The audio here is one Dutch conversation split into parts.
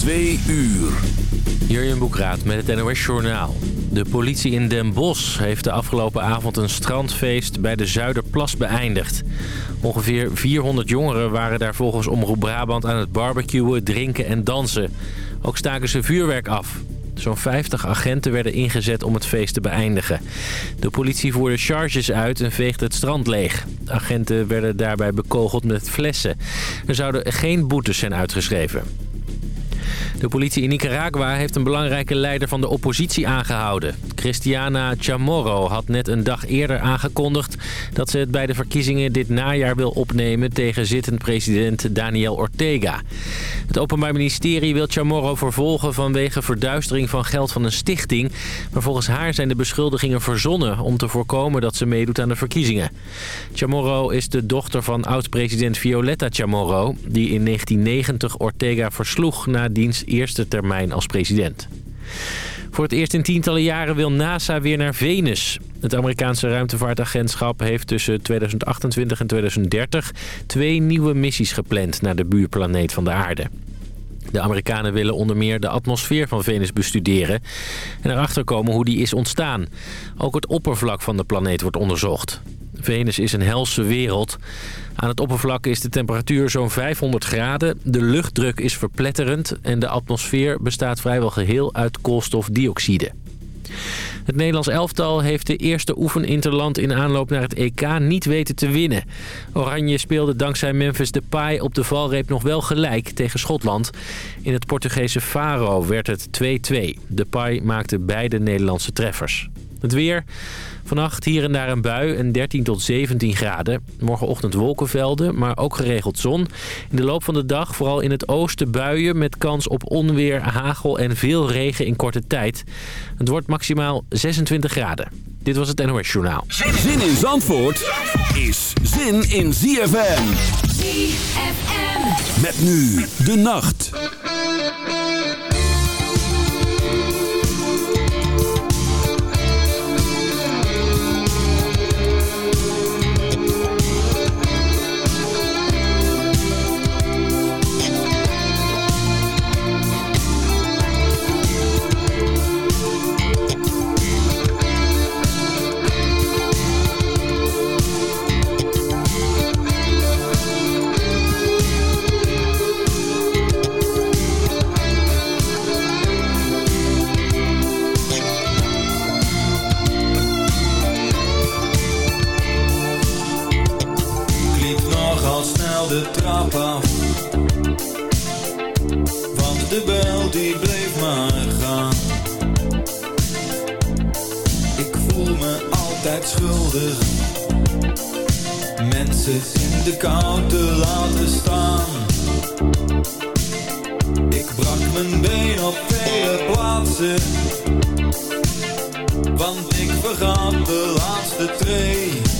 Twee uur. Jurjen Boekraat met het NOS Journaal. De politie in Den Bosch heeft de afgelopen avond een strandfeest bij de Zuiderplas beëindigd. Ongeveer 400 jongeren waren daar volgens Omroep Brabant aan het barbecuen, drinken en dansen. Ook staken ze vuurwerk af. Zo'n 50 agenten werden ingezet om het feest te beëindigen. De politie voerde charges uit en veegde het strand leeg. Agenten werden daarbij bekogeld met flessen. Er zouden geen boetes zijn uitgeschreven. De politie in Nicaragua heeft een belangrijke leider van de oppositie aangehouden. Cristiana Chamorro had net een dag eerder aangekondigd... dat ze het bij de verkiezingen dit najaar wil opnemen... tegen zittend president Daniel Ortega. Het Openbaar Ministerie wil Chamorro vervolgen... vanwege verduistering van geld van een stichting. Maar volgens haar zijn de beschuldigingen verzonnen... om te voorkomen dat ze meedoet aan de verkiezingen. Chamorro is de dochter van oud-president Violetta Chamorro... die in 1990 Ortega versloeg na diens eerste termijn als president. Voor het eerst in tientallen jaren wil NASA weer naar Venus. Het Amerikaanse ruimtevaartagentschap heeft tussen 2028 en 2030 twee nieuwe missies gepland naar de buurplaneet van de aarde. De Amerikanen willen onder meer de atmosfeer van Venus bestuderen... en erachter komen hoe die is ontstaan. Ook het oppervlak van de planeet wordt onderzocht. Venus is een helse wereld. Aan het oppervlak is de temperatuur zo'n 500 graden. De luchtdruk is verpletterend en de atmosfeer bestaat vrijwel geheel uit koolstofdioxide. Het Nederlands elftal heeft de eerste oefeninterland in aanloop naar het EK niet weten te winnen. Oranje speelde dankzij Memphis Depay op de valreep nog wel gelijk tegen Schotland. In het Portugese Faro werd het 2-2. Depay maakte beide Nederlandse treffers. Het weer. Vannacht hier en daar een bui en 13 tot 17 graden. Morgenochtend wolkenvelden, maar ook geregeld zon. In de loop van de dag vooral in het oosten buien met kans op onweer, hagel en veel regen in korte tijd. Het wordt maximaal 26 graden. Dit was het NOS Journaal. Zin in Zandvoort is zin in ZFM. ZFM. Met nu de nacht. Trap af. Want de bel die bleef maar gaan. Ik voel me altijd schuldig. Mensen in de kou te laten staan. Ik brak mijn been op vele plaatsen. Want ik vergat de laatste tree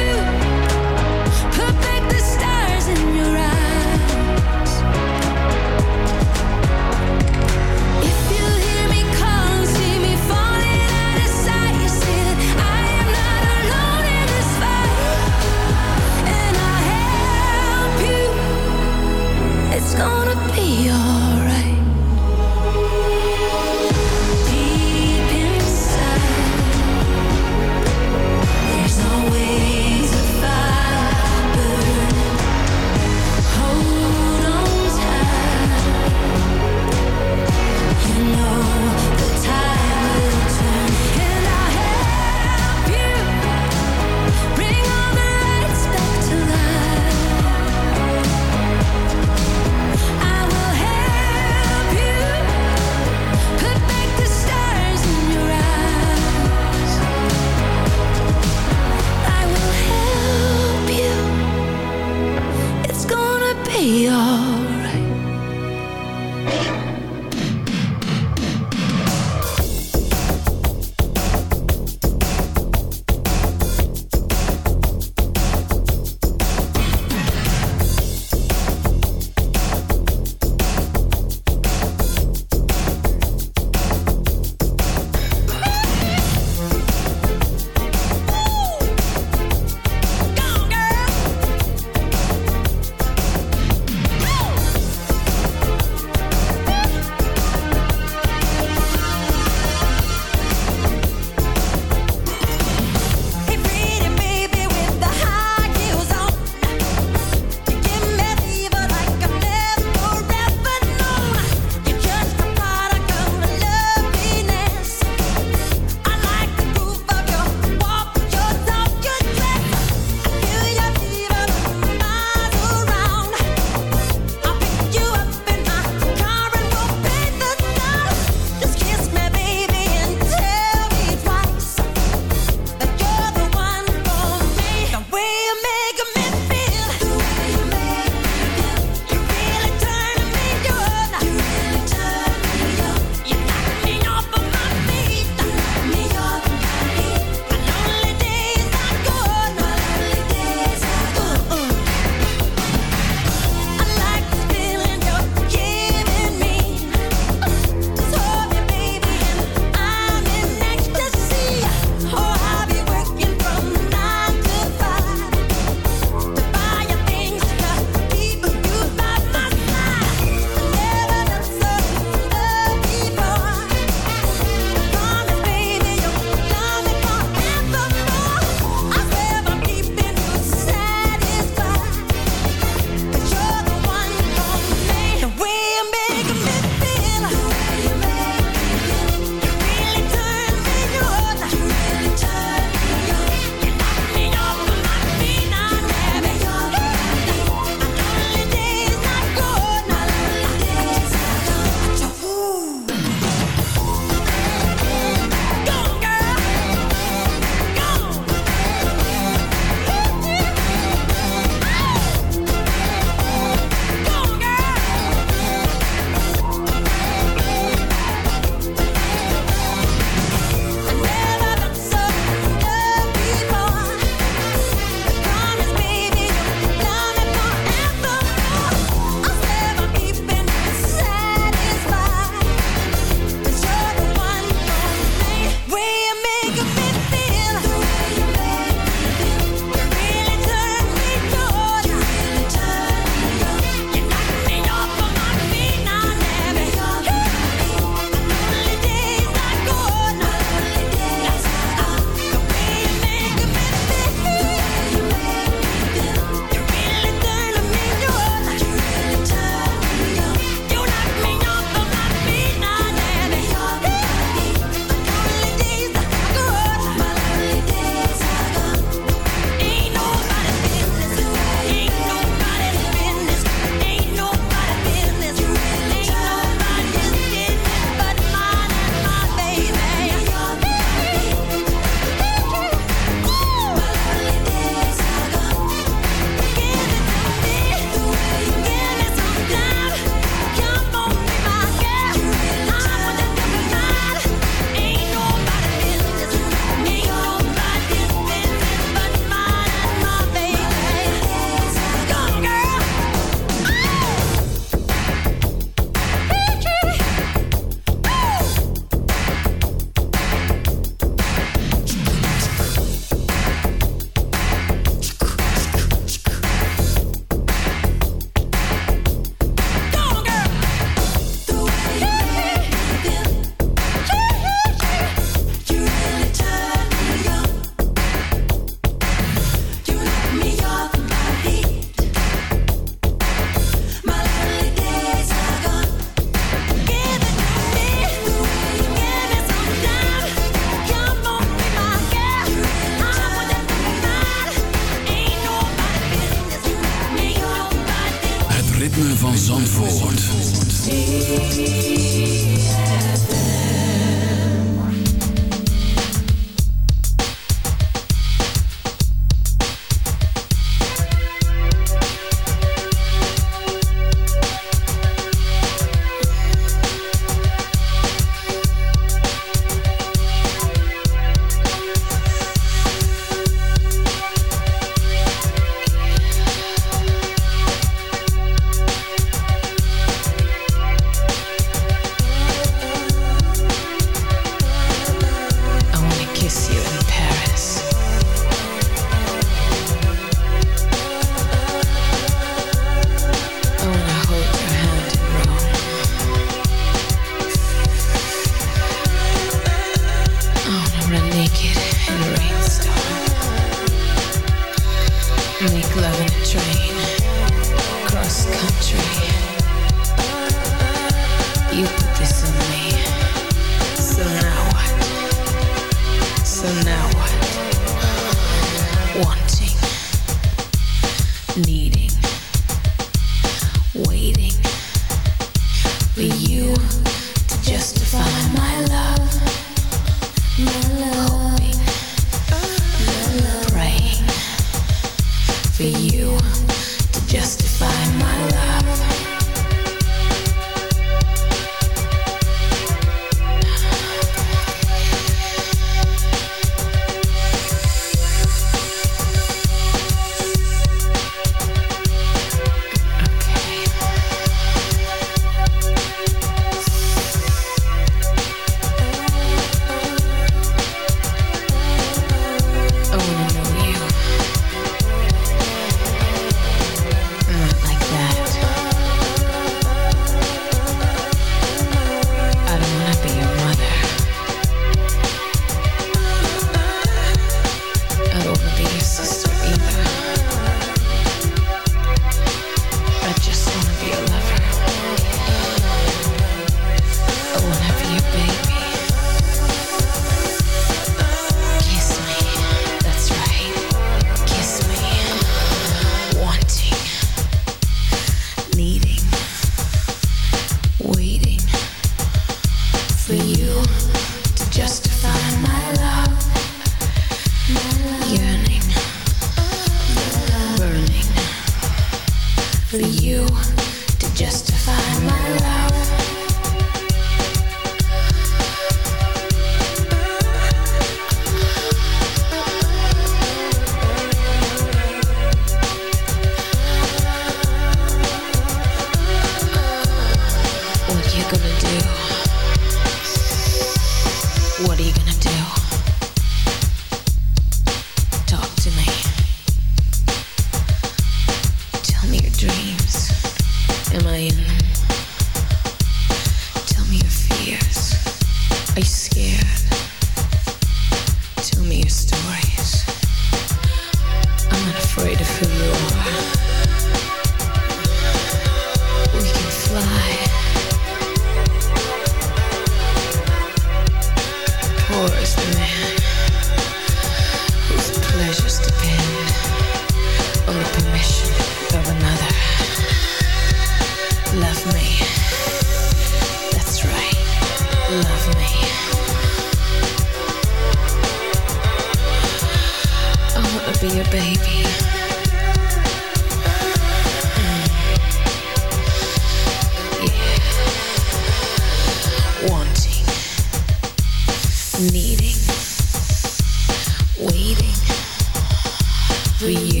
for you.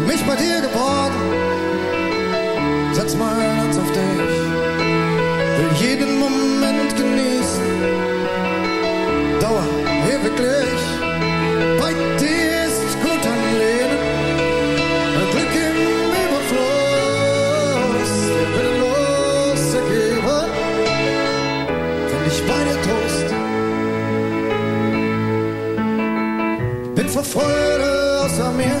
Für mich bei dir geworden, setz mein Herz auf dich, will jeden Moment genießen. Dauer ewiglich, bei dir ist gut am Leben, ein Glück im Überfluss, dir willenlos ergeben, find ich dir Trost. Bin vor Freude außer mir,